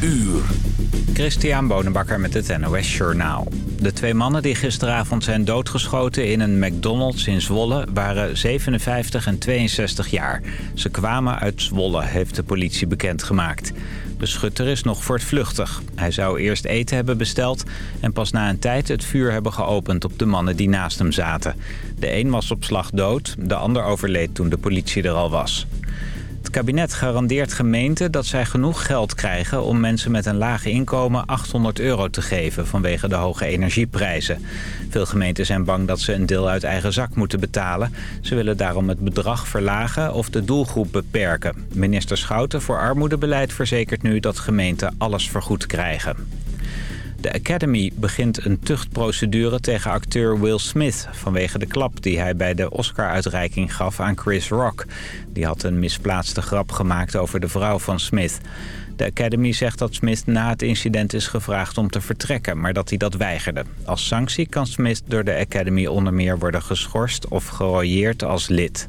uur. Christian Bonenbakker met het NOS Journaal. De twee mannen die gisteravond zijn doodgeschoten in een McDonald's in Zwolle... waren 57 en 62 jaar. Ze kwamen uit Zwolle, heeft de politie bekendgemaakt. De schutter is nog voortvluchtig. Hij zou eerst eten hebben besteld... en pas na een tijd het vuur hebben geopend op de mannen die naast hem zaten. De een was op slag dood, de ander overleed toen de politie er al was. Het kabinet garandeert gemeenten dat zij genoeg geld krijgen... om mensen met een laag inkomen 800 euro te geven vanwege de hoge energieprijzen. Veel gemeenten zijn bang dat ze een deel uit eigen zak moeten betalen. Ze willen daarom het bedrag verlagen of de doelgroep beperken. Minister Schouten voor Armoedebeleid verzekert nu dat gemeenten alles vergoed krijgen. De Academy begint een tuchtprocedure tegen acteur Will Smith... vanwege de klap die hij bij de Oscar-uitreiking gaf aan Chris Rock. Die had een misplaatste grap gemaakt over de vrouw van Smith. De Academy zegt dat Smith na het incident is gevraagd om te vertrekken... maar dat hij dat weigerde. Als sanctie kan Smith door de Academy onder meer worden geschorst... of gerooieerd als lid.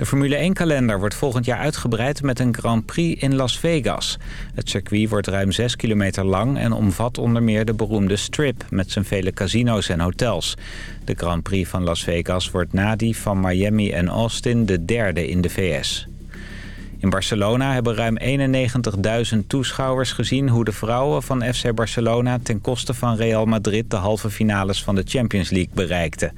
De Formule 1-kalender wordt volgend jaar uitgebreid met een Grand Prix in Las Vegas. Het circuit wordt ruim 6 kilometer lang en omvat onder meer de beroemde Strip... met zijn vele casino's en hotels. De Grand Prix van Las Vegas wordt na die van Miami en Austin de derde in de VS. In Barcelona hebben ruim 91.000 toeschouwers gezien hoe de vrouwen van FC Barcelona ten koste van Real Madrid de halve finales van de Champions League bereikten.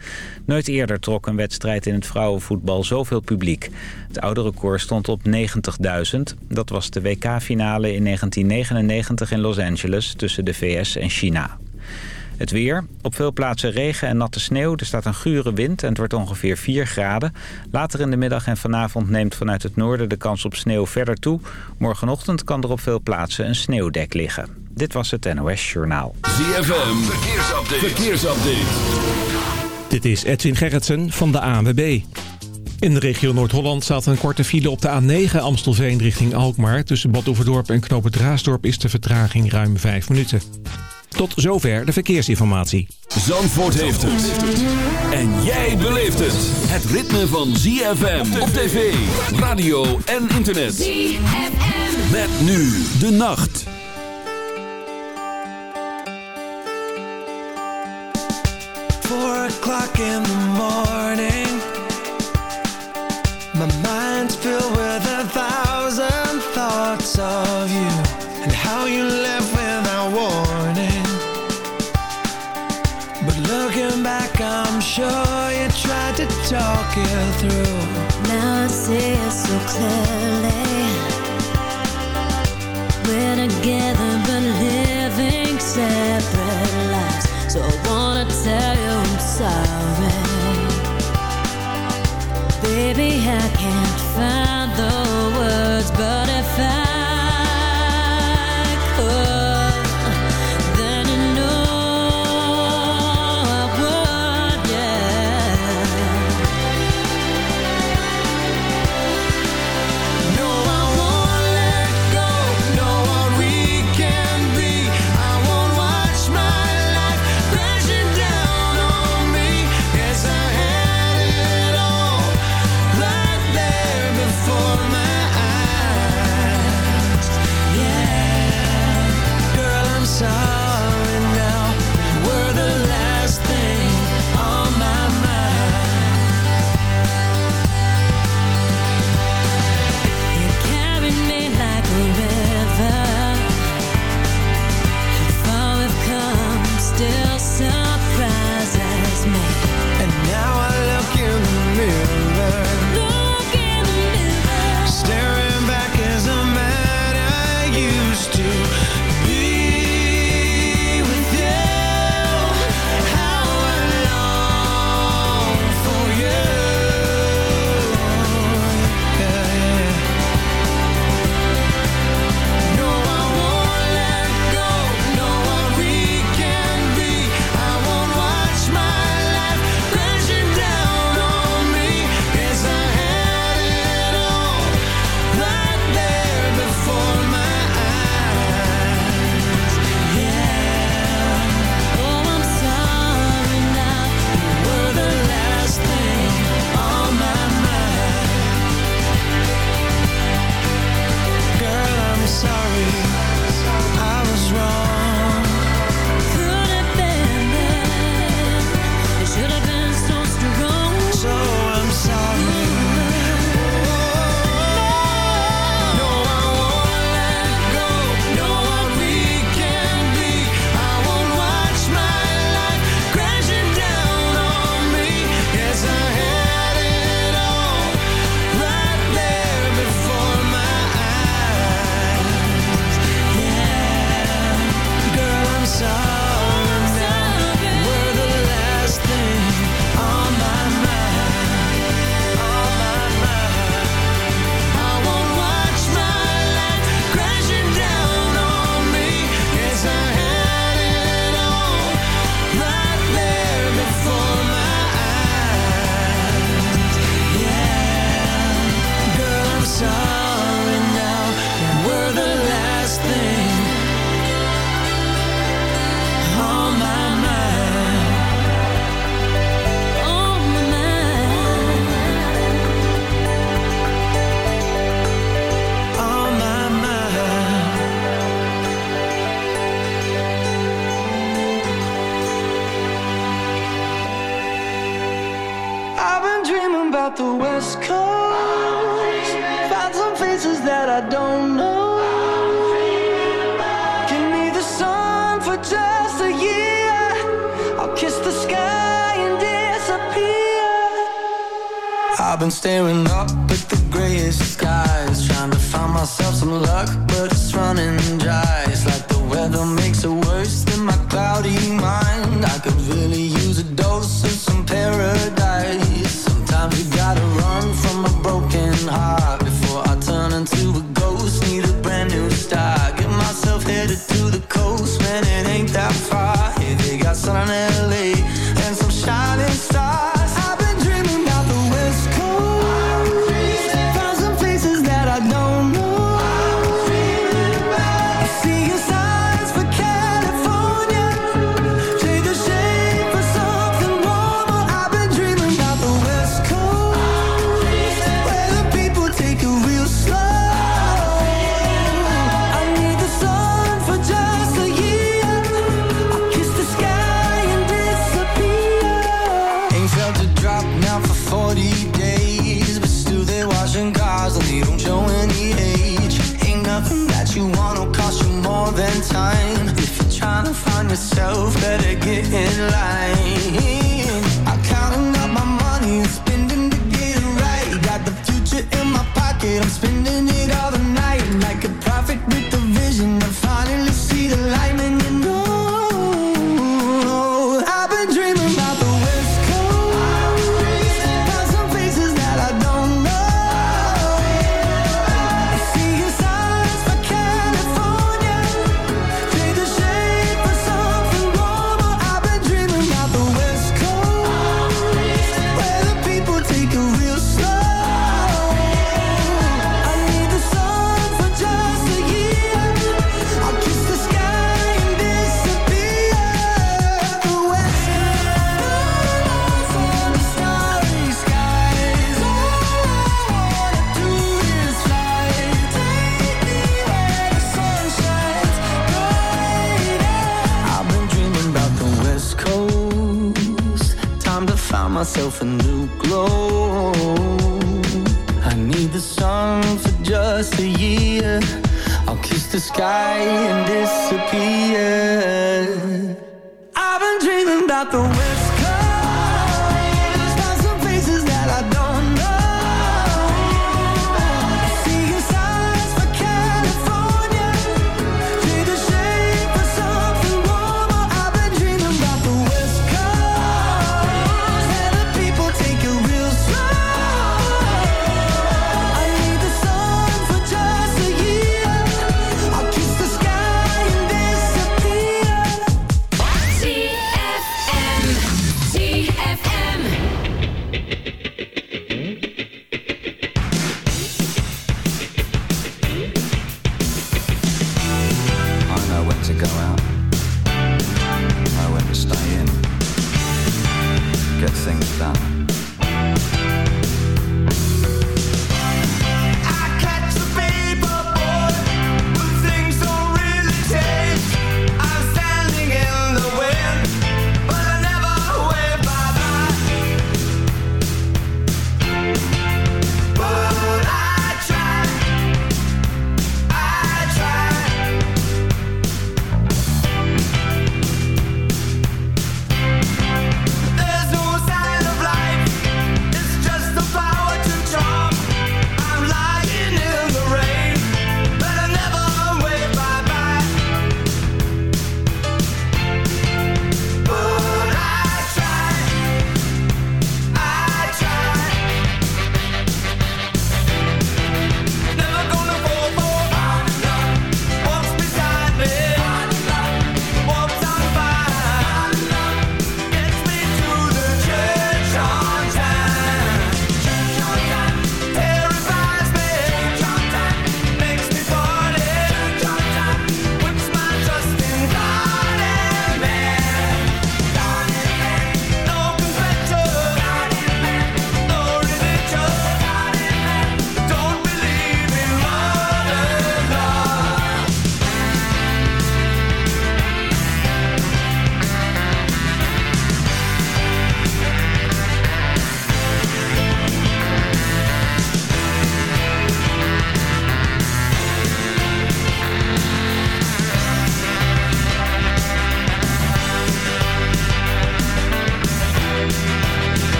Nooit eerder trok een wedstrijd in het vrouwenvoetbal zoveel publiek. Het oude record stond op 90.000. Dat was de WK-finale in 1999 in Los Angeles tussen de VS en China. Het weer. Op veel plaatsen regen en natte sneeuw. Er staat een gure wind en het wordt ongeveer 4 graden. Later in de middag en vanavond neemt vanuit het noorden de kans op sneeuw verder toe. Morgenochtend kan er op veel plaatsen een sneeuwdek liggen. Dit was het NOS Journaal. ZFM. Verkeersupdate. Verkeersupdate. Dit is Edwin Gerritsen van de ANWB. In de regio Noord-Holland staat een korte file op de A9 Amstelveen richting Alkmaar. Tussen Bad Oeverdorp en Knopen Draasdorp is de vertraging ruim 5 minuten. Tot zover de verkeersinformatie. Zandvoort heeft het. En jij beleeft het. Het ritme van ZFM op tv, radio en internet. ZFM. Met nu de nacht. Four o'clock in the morning. My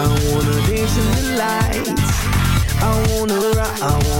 I wanna dance in the lights. I wanna rock. I wanna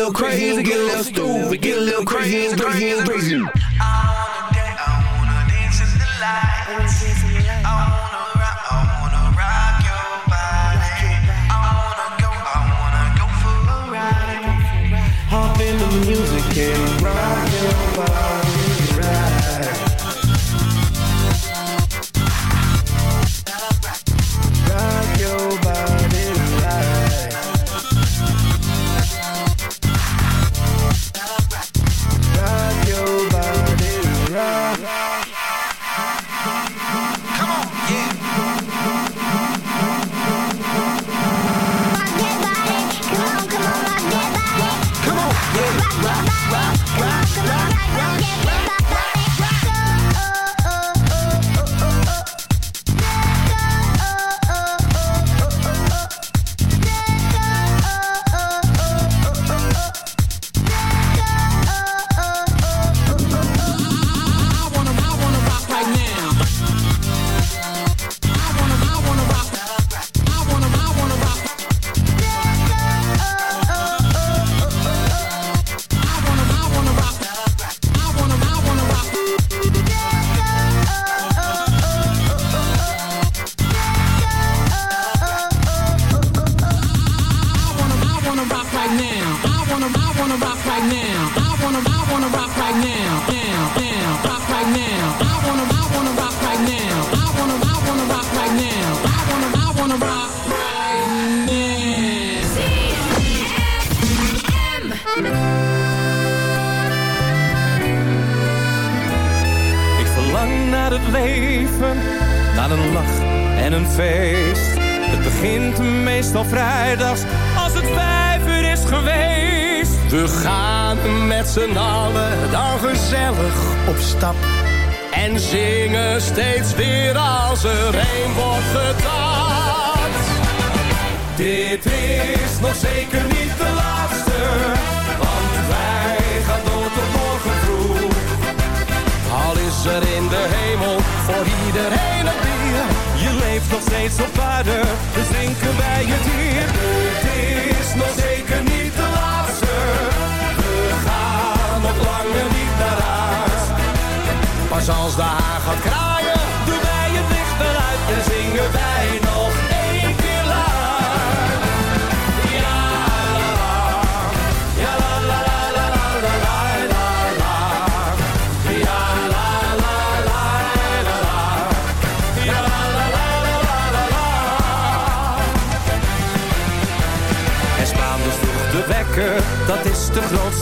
little crazy, get a little stupid, get a little crazy, crazy, crazy. crazy. All day I wanna dance in the lights.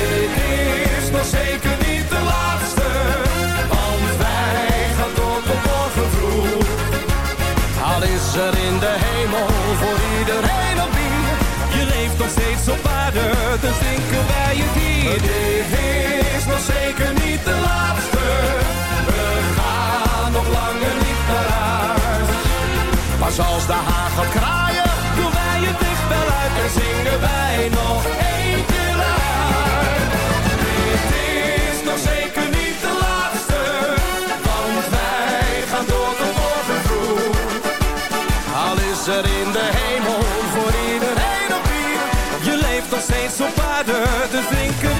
De is nog zeker niet de laatste, want wij gaan tot op morgen vroeg. Al is er in de hemel voor iedereen een bier, je leeft nog steeds op aarde, dan zinken wij je niet. De is nog zeker niet de laatste, we gaan nog langer niet naar huis. Maar zoals de haag kraaien, doen wij je dichtbij uit en zingen wij nog. Zeker niet de laatste, want wij gaan door de onze vroeg. Al is er in de hemel voor iedereen op hier, je leeft nog steeds op aarde te drinken.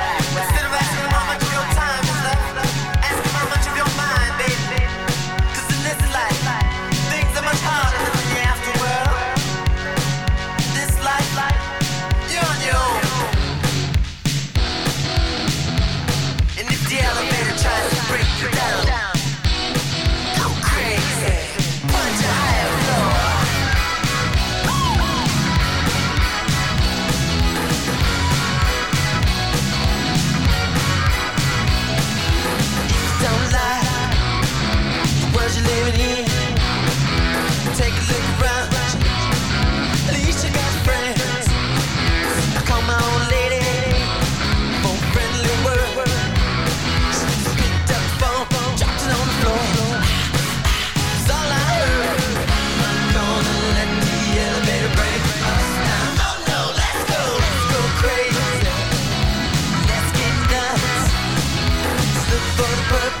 but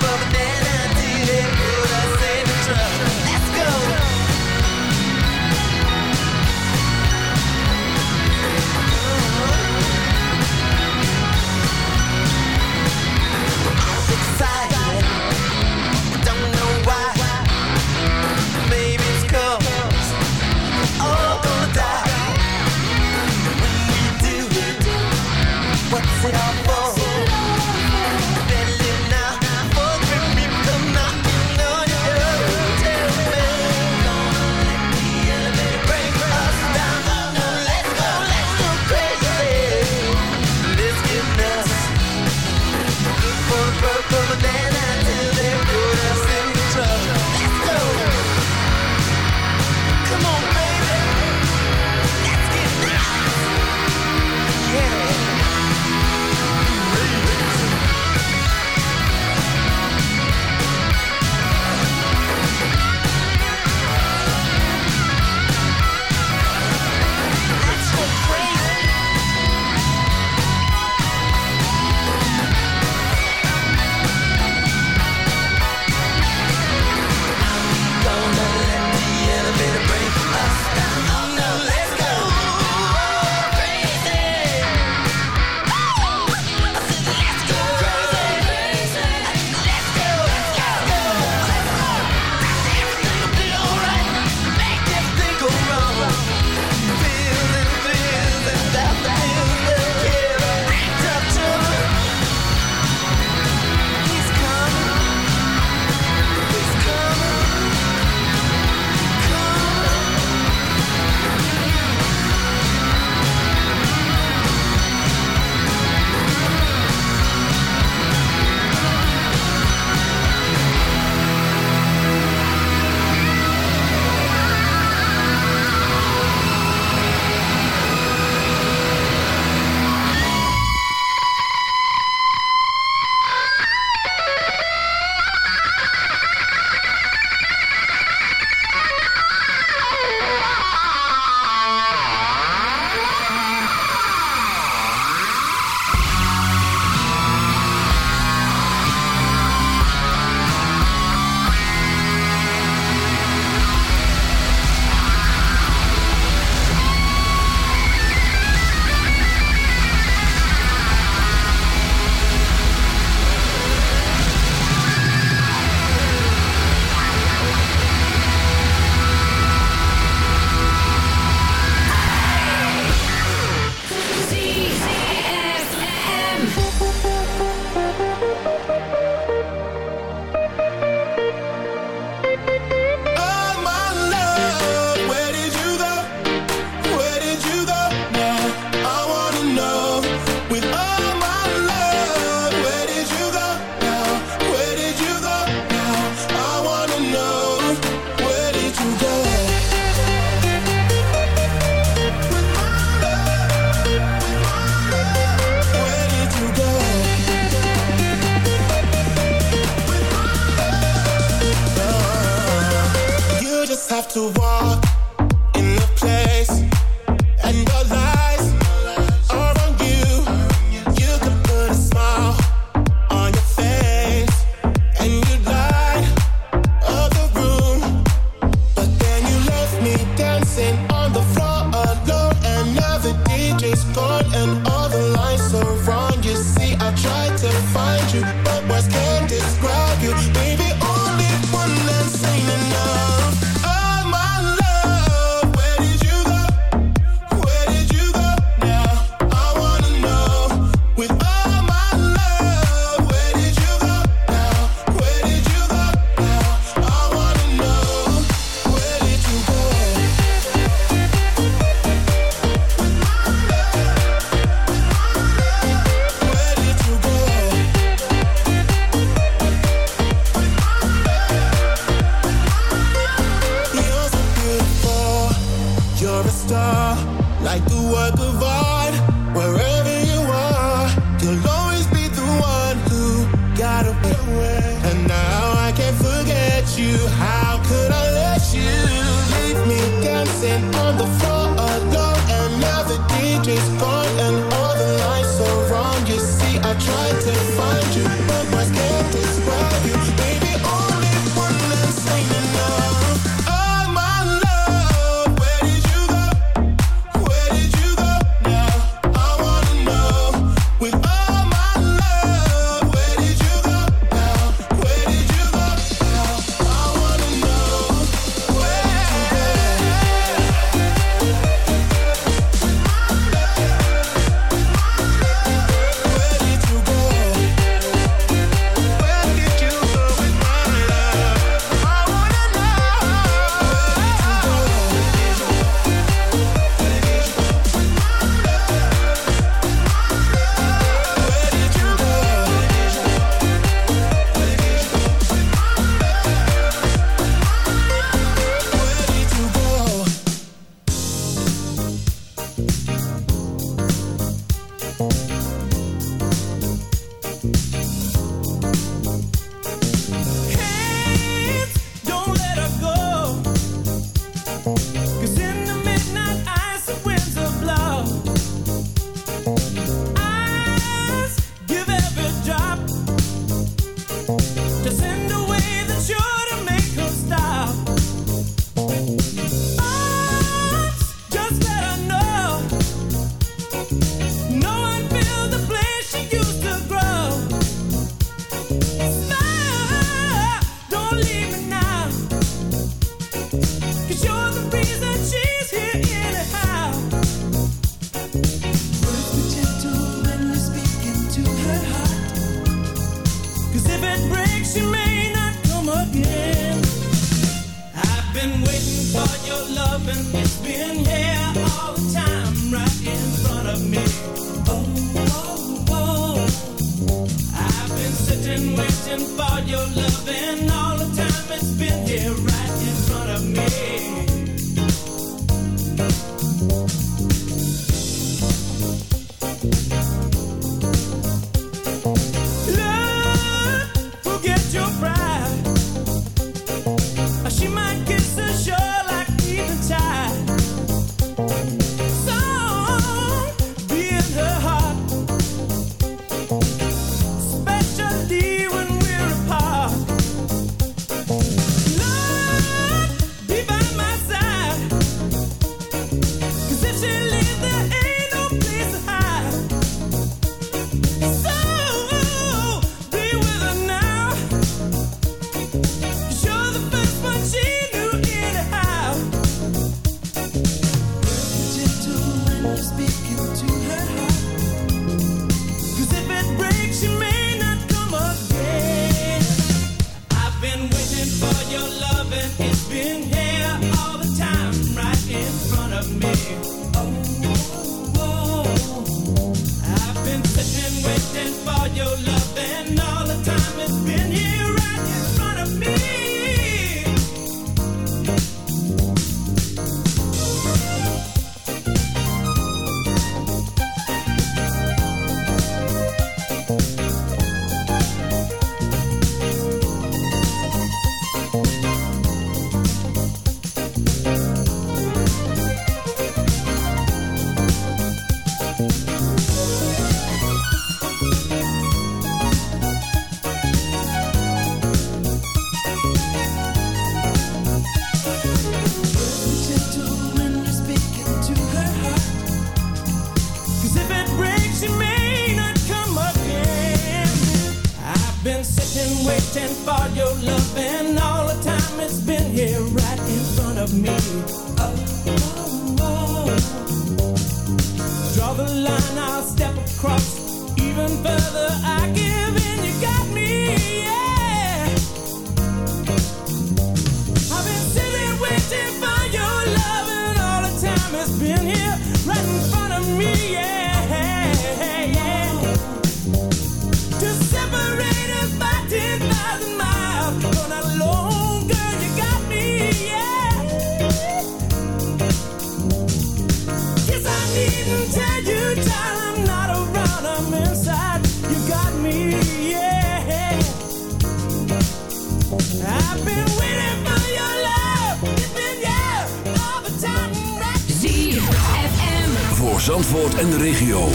Voor Zandvoort en de regio.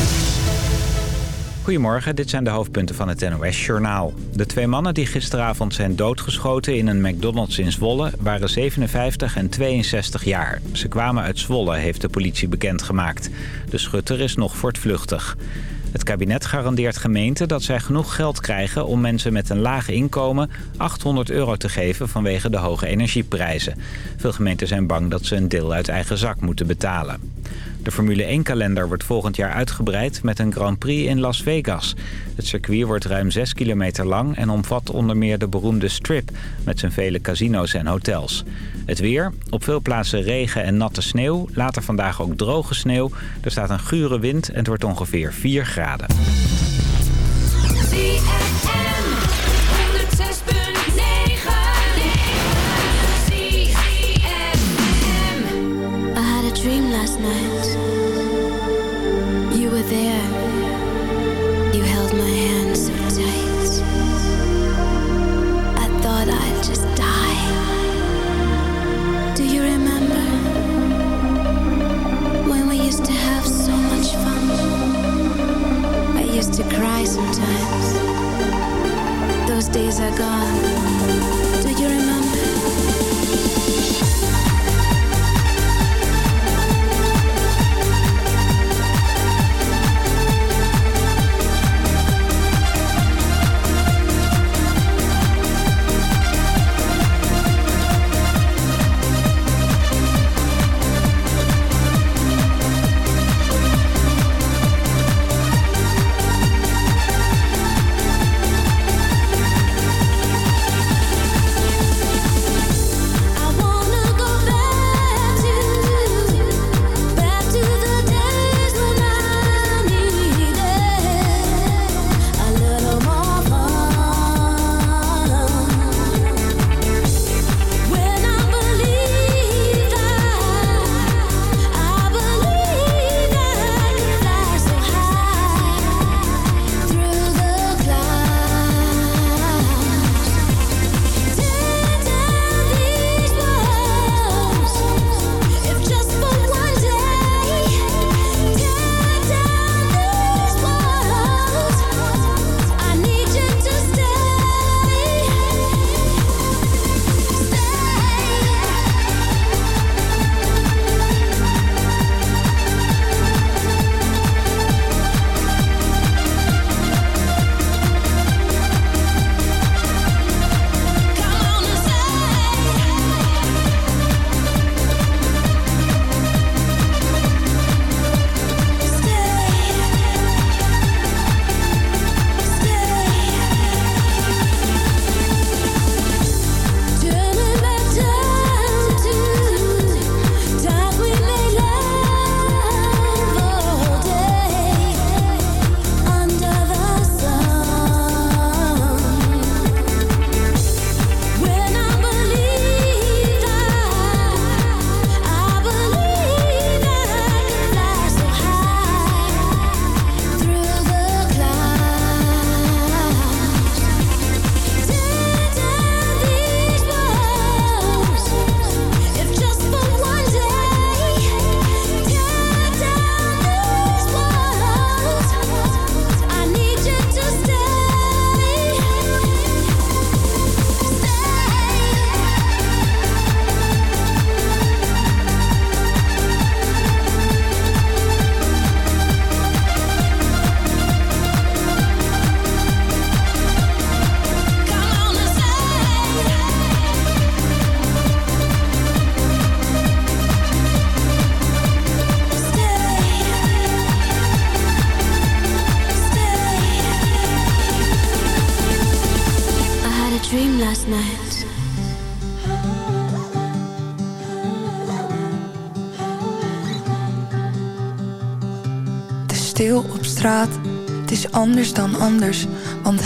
Goedemorgen, dit zijn de hoofdpunten van het NOS-journaal. De twee mannen die gisteravond zijn doodgeschoten in een McDonald's in Zwolle... waren 57 en 62 jaar. Ze kwamen uit Zwolle, heeft de politie bekendgemaakt. De schutter is nog voortvluchtig. Het kabinet garandeert gemeenten dat zij genoeg geld krijgen... om mensen met een laag inkomen 800 euro te geven vanwege de hoge energieprijzen. Veel gemeenten zijn bang dat ze een deel uit eigen zak moeten betalen. De Formule 1-kalender wordt volgend jaar uitgebreid met een Grand Prix in Las Vegas. Het circuit wordt ruim 6 kilometer lang en omvat onder meer de beroemde Strip... met zijn vele casino's en hotels. Het weer, op veel plaatsen regen en natte sneeuw. Later vandaag ook droge sneeuw. Er staat een gure wind en het wordt ongeveer 4 graden. Sometimes. Those days are gone. Do you remember?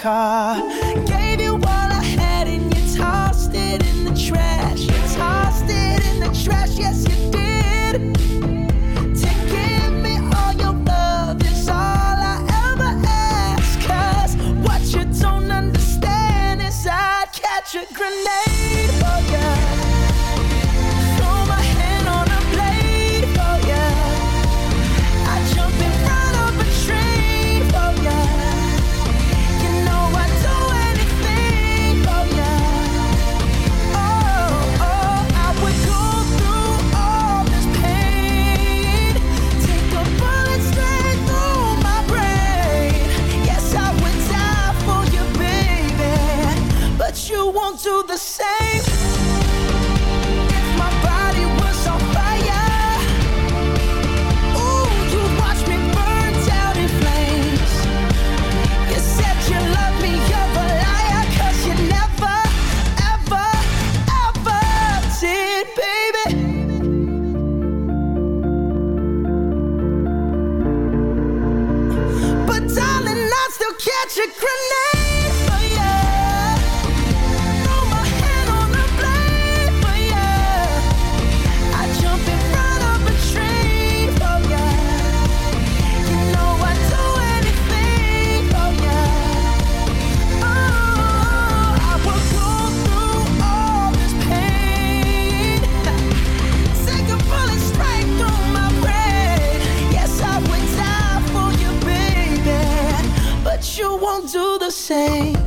卡 say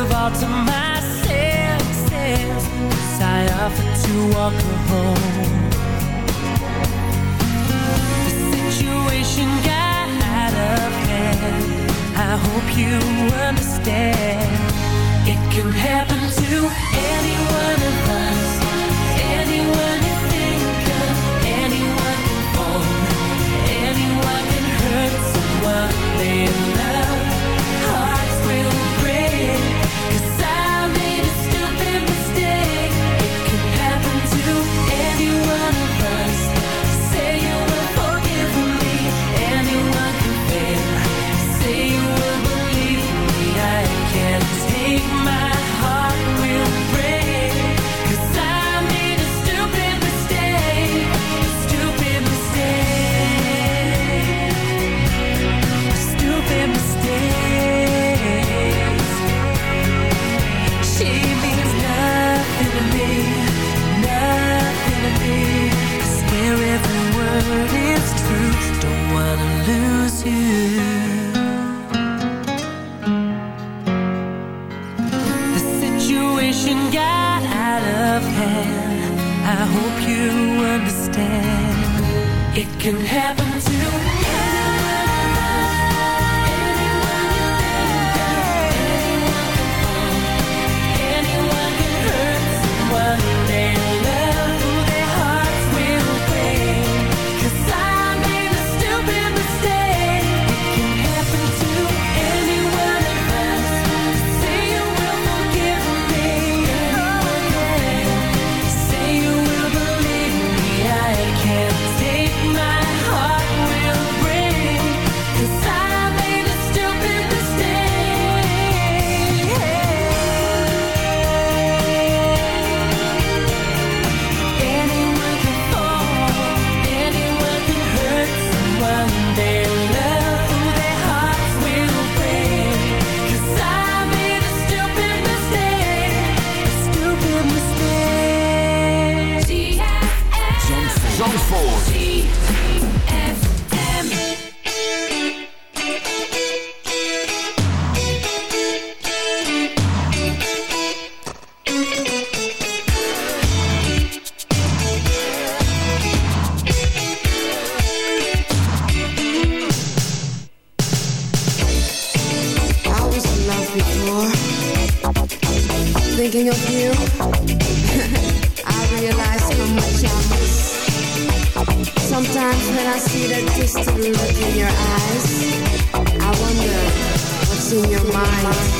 give all to my senses Cause I offered to walk her home. The situation got out of hand. I hope you understand. It can happen to any one of us. Anyone you think of. Anyone involved Anyone can hurt someone. They love in your mind.